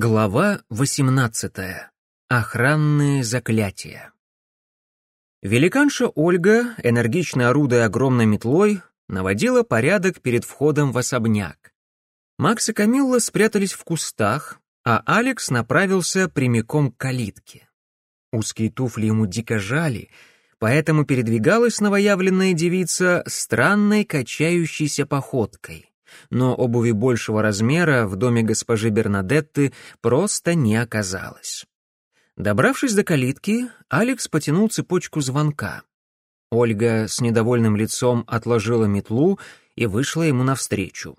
Глава 18. Охранные заклятия. Великанша Ольга, энергично орудуя огромной метлой, наводила порядок перед входом в особняк. Макс и Камилла спрятались в кустах, а Алекс направился прямиком к калитке. Узкие туфли ему дико жали, поэтому передвигалась новоявленная девица странной качающейся походкой но обуви большего размера в доме госпожи Бернадетты просто не оказалось. Добравшись до калитки, Алекс потянул цепочку звонка. Ольга с недовольным лицом отложила метлу и вышла ему навстречу.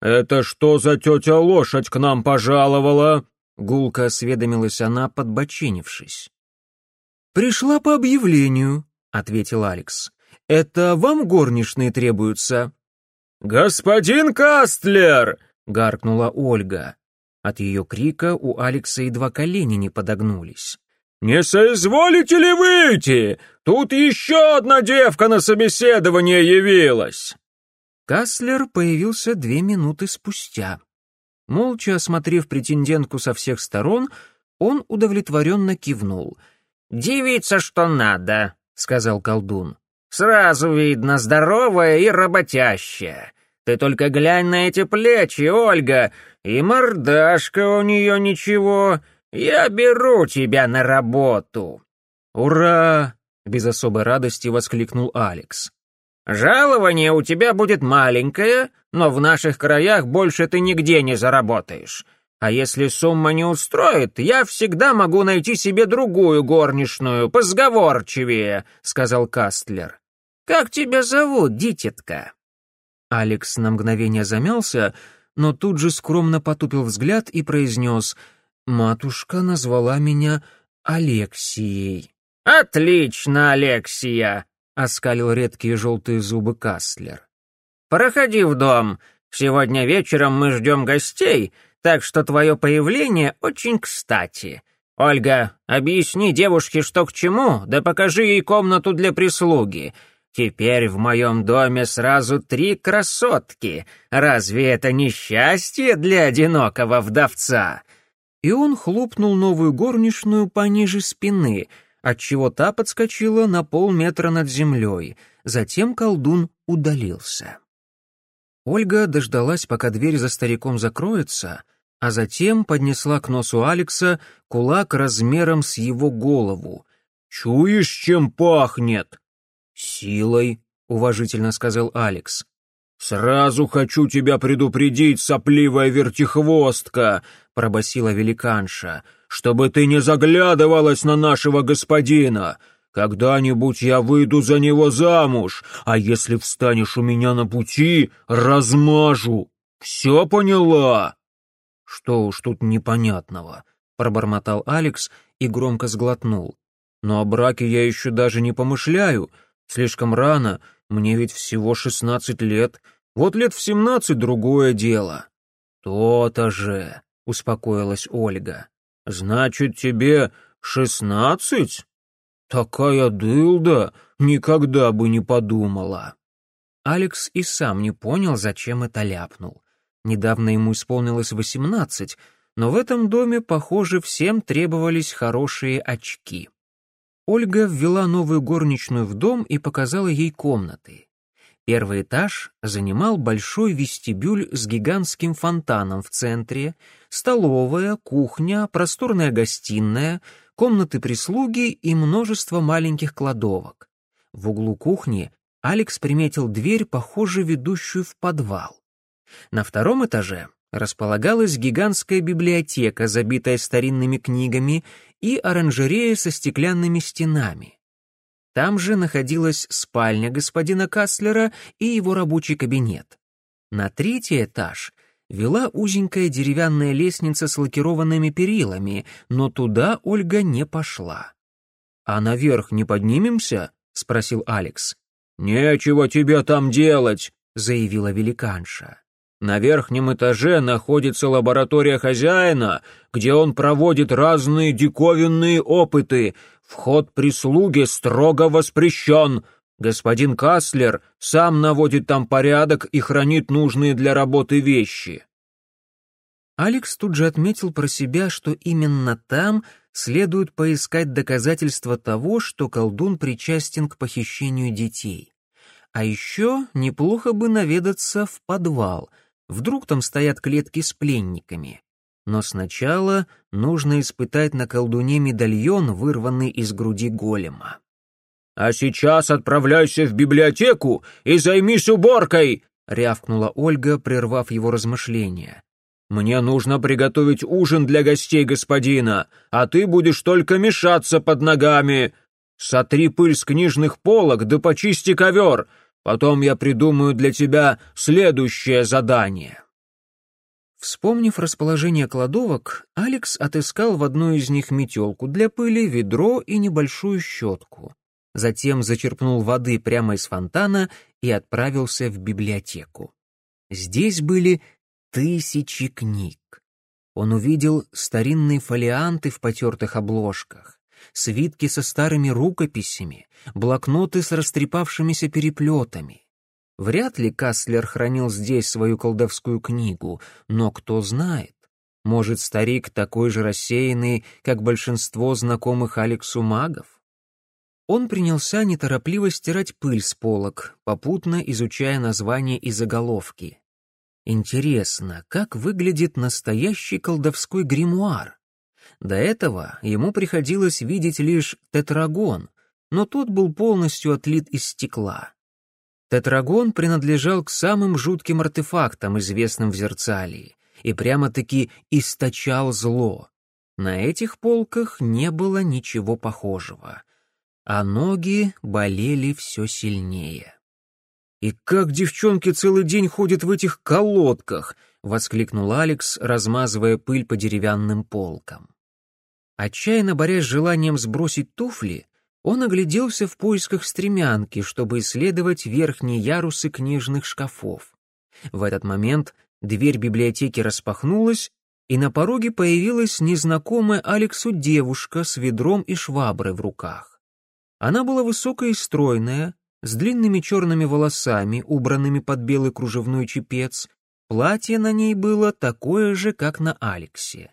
«Это что за тетя лошадь к нам пожаловала?» Гулко осведомилась она, подбочинившись. «Пришла по объявлению», — ответил Алекс. «Это вам горничные требуются?» «Господин Кастлер!» — гаркнула Ольга. От ее крика у Алекса едва колени не подогнулись. «Не соизволите ли выйти? Тут еще одна девка на собеседование явилась!» Каслер появился две минуты спустя. Молча осмотрев претендентку со всех сторон, он удовлетворенно кивнул. «Девица, что надо», — сказал колдун. «Сразу видно, здоровая и работящая. Ты только глянь на эти плечи, Ольга, и мордашка у нее ничего. Я беру тебя на работу». «Ура!» — без особой радости воскликнул Алекс. «Жалование у тебя будет маленькое, но в наших краях больше ты нигде не заработаешь. А если сумма не устроит, я всегда могу найти себе другую горничную, позговорчивее», — сказал Кастлер. «Как тебя зовут, дитятка?» Алекс на мгновение замялся, но тут же скромно потупил взгляд и произнес «Матушка назвала меня Алексией». «Отлично, Алексия!» — оскалил редкие желтые зубы Кастлер. «Проходи в дом. Сегодня вечером мы ждем гостей, так что твое появление очень кстати. Ольга, объясни девушке, что к чему, да покажи ей комнату для прислуги. Теперь в моем доме сразу три красотки. Разве это не счастье для одинокого вдовца?» И он хлопнул новую горничную пониже спины, отчего та подскочила на полметра над землей. Затем колдун удалился. Ольга дождалась, пока дверь за стариком закроется, а затем поднесла к носу Алекса кулак размером с его голову. «Чуешь, чем пахнет?» «Силой», — уважительно сказал Алекс. «Сразу хочу тебя предупредить, сопливая вертихвостка», — пробасила великанша, «чтобы ты не заглядывалась на нашего господина. Когда-нибудь я выйду за него замуж, а если встанешь у меня на пути, размажу. Все поняла?» «Что уж тут непонятного», — пробормотал Алекс и громко сглотнул. «Но о браке я еще даже не помышляю. Слишком рано, мне ведь всего шестнадцать лет. Вот лет в семнадцать другое дело». «То-то же», — успокоилась Ольга. «Значит, тебе шестнадцать? Такая дылда, никогда бы не подумала». Алекс и сам не понял, зачем это ляпнул. Недавно ему исполнилось восемнадцать, но в этом доме, похоже, всем требовались хорошие очки. Ольга ввела новую горничную в дом и показала ей комнаты. Первый этаж занимал большой вестибюль с гигантским фонтаном в центре, столовая, кухня, просторная гостиная, комнаты прислуги и множество маленьких кладовок. В углу кухни Алекс приметил дверь, похоже, ведущую в подвал. На втором этаже располагалась гигантская библиотека, забитая старинными книгами, и оранжерея со стеклянными стенами. Там же находилась спальня господина Каслера и его рабочий кабинет. На третий этаж вела узенькая деревянная лестница с лакированными перилами, но туда Ольга не пошла. «А наверх не поднимемся?» — спросил Алекс. «Нечего тебе там делать», — заявила великанша. На верхнем этаже находится лаборатория хозяина, где он проводит разные диковинные опыты. Вход прислуги строго воспрещен. Господин Каслер сам наводит там порядок и хранит нужные для работы вещи. Алекс тут же отметил про себя, что именно там следует поискать доказательства того, что колдун причастен к похищению детей. А еще неплохо бы наведаться в подвал, вдруг там стоят клетки с пленниками. Но сначала нужно испытать на колдуне медальон, вырванный из груди голема. «А сейчас отправляйся в библиотеку и займись уборкой!» — рявкнула Ольга, прервав его размышления. «Мне нужно приготовить ужин для гостей господина, а ты будешь только мешаться под ногами. Сотри пыль с книжных полок да почисти ковер, потом я придумаю для тебя следующее задание». Вспомнив расположение кладовок, Алекс отыскал в одной из них метелку для пыли, ведро и небольшую щетку. Затем зачерпнул воды прямо из фонтана и отправился в библиотеку. Здесь были тысячи книг. Он увидел старинные фолианты в потертых обложках, свитки со старыми рукописями, блокноты с растрепавшимися переплетами. Вряд ли Каслер хранил здесь свою колдовскую книгу, но кто знает. Может, старик такой же рассеянный, как большинство знакомых Алексу магов? Он принялся неторопливо стирать пыль с полок, попутно изучая названия и заголовки. Интересно, как выглядит настоящий колдовской гримуар? До этого ему приходилось видеть лишь тетрагон, но тот был полностью отлит из стекла. Тетрагон принадлежал к самым жутким артефактам, известным в Зерцалии, и прямо-таки источал зло. На этих полках не было ничего похожего, а ноги болели все сильнее. «И как девчонки целый день ходят в этих колодках!» — воскликнул Алекс, размазывая пыль по деревянным полкам. Отчаянно борясь с желанием сбросить туфли, он огляделся в поисках стремянки, чтобы исследовать верхние ярусы книжных шкафов. В этот момент дверь библиотеки распахнулась, и на пороге появилась незнакомая Алексу девушка с ведром и шваброй в руках. Она была высокая и стройная, с длинными черными волосами, убранными под белый кружевной чепец. Платье на ней было такое же, как на Алексе.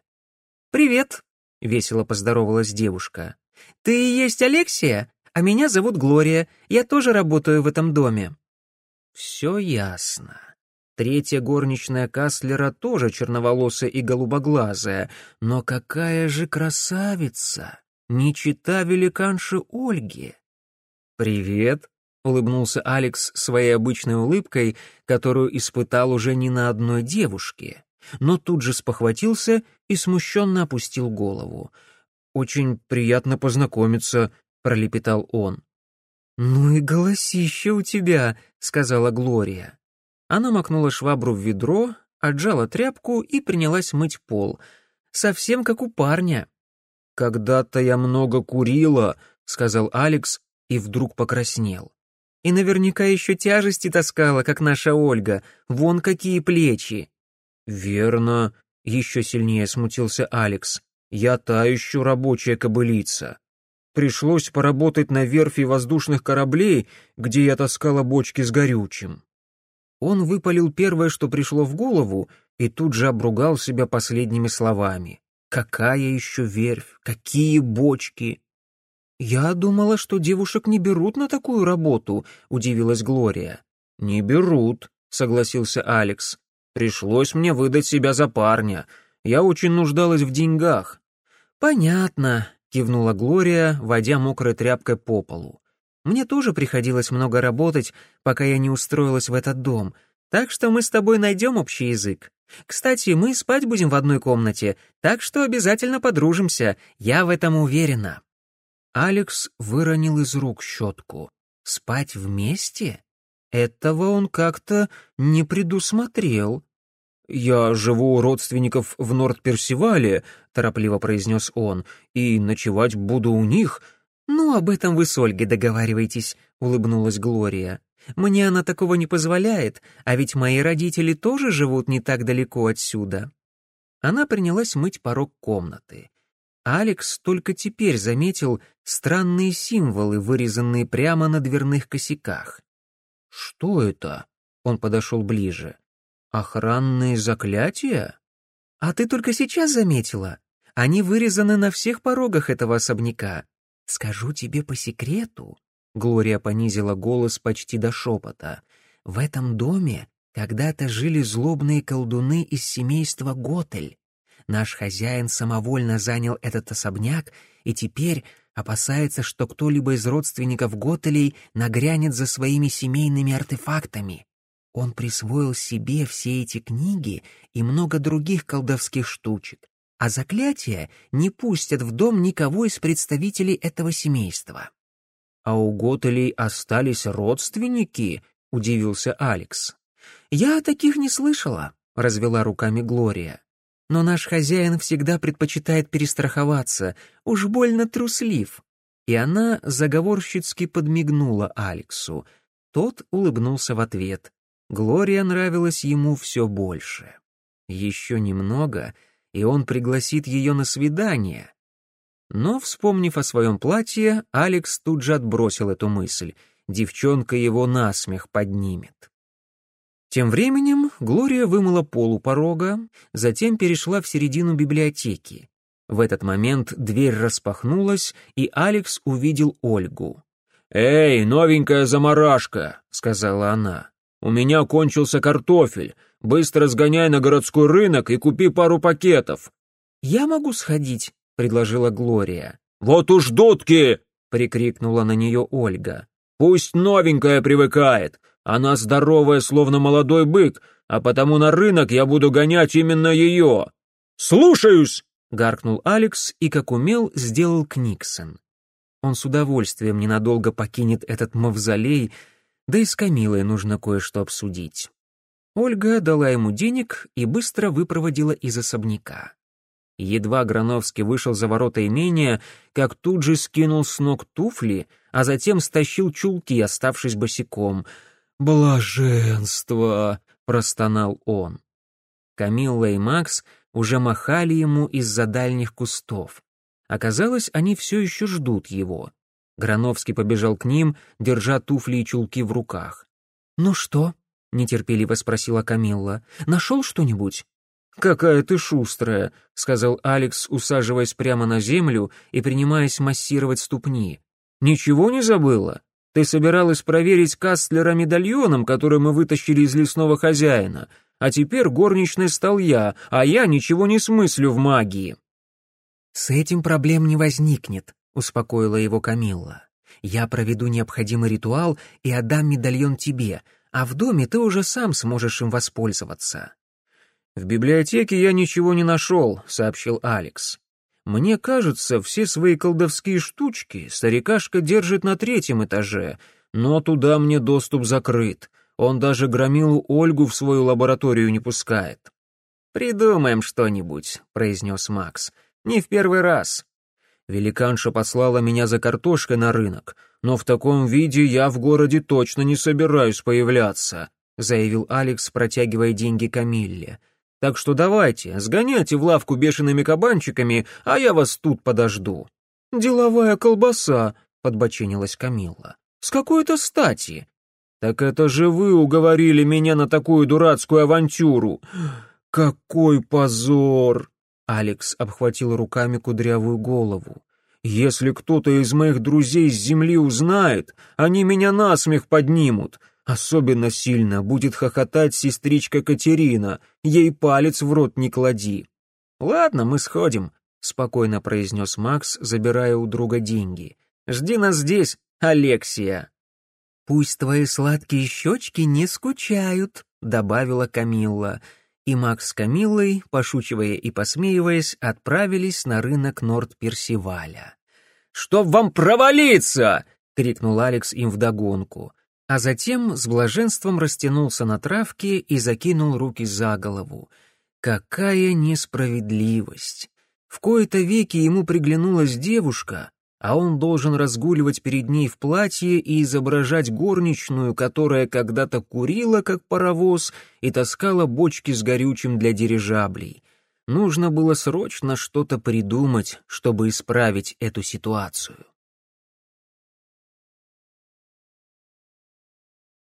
«Привет», — весело поздоровалась девушка. «Ты и есть Алексия? А меня зовут Глория. Я тоже работаю в этом доме». «Все ясно. Третья горничная Каслера тоже черноволосая и голубоглазая. Но какая же красавица! Не чита великанши Ольги!» «Привет», — улыбнулся Алекс своей обычной улыбкой, которую испытал уже не на одной девушке, но тут же спохватился и смущенно опустил голову. «Очень приятно познакомиться», — пролепетал он. «Ну и голосище у тебя», — сказала Глория. Она макнула швабру в ведро, отжала тряпку и принялась мыть пол. Совсем как у парня. «Когда-то я много курила», — сказал Алекс и вдруг покраснел. И наверняка еще тяжести таскала, как наша Ольга. Вон какие плечи. Верно, еще сильнее смутился Алекс. Я та рабочая кобылица. Пришлось поработать на верфи воздушных кораблей, где я таскала бочки с горючим. Он выпалил первое, что пришло в голову, и тут же обругал себя последними словами. Какая еще верфь? Какие бочки? «Я думала, что девушек не берут на такую работу», — удивилась Глория. «Не берут», — согласился Алекс. «Пришлось мне выдать себя за парня. Я очень нуждалась в деньгах». «Понятно», — кивнула Глория, водя мокрой тряпкой по полу. «Мне тоже приходилось много работать, пока я не устроилась в этот дом, так что мы с тобой найдем общий язык. Кстати, мы спать будем в одной комнате, так что обязательно подружимся, я в этом уверена». Алекс выронил из рук щетку. Спать вместе? Этого он как-то не предусмотрел. «Я живу у родственников в Норд-Персивале», — торопливо произнес он, — «и ночевать буду у них». «Ну, об этом вы с Ольгой договариваетесь», — улыбнулась Глория. «Мне она такого не позволяет, а ведь мои родители тоже живут не так далеко отсюда». Она принялась мыть порог комнаты. Алекс только теперь заметил странные символы, вырезанные прямо на дверных косяках. «Что это?» — он подошел ближе. «Охранные заклятия?» А ты только сейчас заметила? Они вырезаны на всех порогах этого особняка. Скажу тебе по секрету, Глория понизила голос почти до шепота. В этом доме когда-то жили злобные колдуны из семейства Готель. Наш хозяин самовольно занял этот особняк и теперь опасается, что кто-либо из родственников Готелей нагрянет за своими семейными артефактами. Он присвоил себе все эти книги и много других колдовских штучек, а заклятия не пустят в дом никого из представителей этого семейства. «А у Готелей остались родственники?» — удивился Алекс. «Я о таких не слышала», — развела руками Глория. «Но наш хозяин всегда предпочитает перестраховаться, уж больно труслив». И она заговорщицки подмигнула Алексу. Тот улыбнулся в ответ. Глория нравилась ему все больше. Еще немного, и он пригласит ее на свидание. Но, вспомнив о своем платье, Алекс тут же отбросил эту мысль. Девчонка его насмех поднимет. Тем временем Глория вымыла пол у порога, затем перешла в середину библиотеки. В этот момент дверь распахнулась, и Алекс увидел Ольгу. «Эй, новенькая заморашка!» — сказала она. «У меня кончился картофель. Быстро сгоняй на городской рынок и купи пару пакетов». «Я могу сходить», — предложила Глория. «Вот уж дудки!» — прикрикнула на нее Ольга. «Пусть новенькая привыкает. Она здоровая, словно молодой бык, а потому на рынок я буду гонять именно ее». «Слушаюсь!» — гаркнул Алекс и, как умел, сделал Книксон. Он с удовольствием ненадолго покинет этот мавзолей, да и с Камилой нужно кое-что обсудить. Ольга дала ему денег и быстро выпроводила из особняка. Едва Грановский вышел за ворота имения, как тут же скинул с ног туфли, а затем стащил чулки, оставшись босиком. «Блаженство!» — простонал он. Камилла и Макс уже махали ему из-за дальних кустов. Оказалось, они все еще ждут его. Грановский побежал к ним, держа туфли и чулки в руках. «Ну что?» — нетерпеливо спросила Камилла. «Нашел что-нибудь?» «Какая ты шустрая», — сказал Алекс, усаживаясь прямо на землю и принимаясь массировать ступни. «Ничего не забыла? Ты собиралась проверить Кастлера медальоном, который мы вытащили из лесного хозяина, а теперь горничной стал я, а я ничего не смыслю в магии». «С этим проблем не возникнет», — успокоила его Камилла. «Я проведу необходимый ритуал и отдам медальон тебе, а в доме ты уже сам сможешь им воспользоваться». «В библиотеке я ничего не нашел», — сообщил Алекс. «Мне кажется, все свои колдовские штучки старикашка держит на третьем этаже, но туда мне доступ закрыт. Он даже громилу Ольгу в свою лабораторию не пускает». «Придумаем что-нибудь», — произнес Макс. «Не в первый раз». Великанша послала меня за картошкой на рынок, но в таком виде я в городе точно не собираюсь появляться», — заявил Алекс, протягивая деньги Камилле. Так что давайте, сгоняйте в лавку бешеными кабанчиками, а я вас тут подожду». «Деловая колбаса», — подбочинилась Камилла. «С какой-то стати?» «Так это же вы уговорили меня на такую дурацкую авантюру!» «Какой позор!» Алекс обхватил руками кудрявую голову. «Если кто-то из моих друзей с земли узнает, они меня насмех поднимут. Особенно сильно будет хохотать сестричка Катерина, ей палец в рот не клади. «Ладно, мы сходим», — спокойно произнес Макс, забирая у друга деньги. «Жди нас здесь, Алексия». «Пусть твои сладкие щечки не скучают», — добавила Камилла. И Макс с Камиллой, пошучивая и посмеиваясь, отправились на рынок Норд-Персиваля. «Чтоб вам провалиться!» — крикнул Алекс им вдогонку а затем с блаженством растянулся на травке и закинул руки за голову. Какая несправедливость! В кои-то веки ему приглянулась девушка, а он должен разгуливать перед ней в платье и изображать горничную, которая когда-то курила, как паровоз, и таскала бочки с горючим для дирижаблей. Нужно было срочно что-то придумать, чтобы исправить эту ситуацию.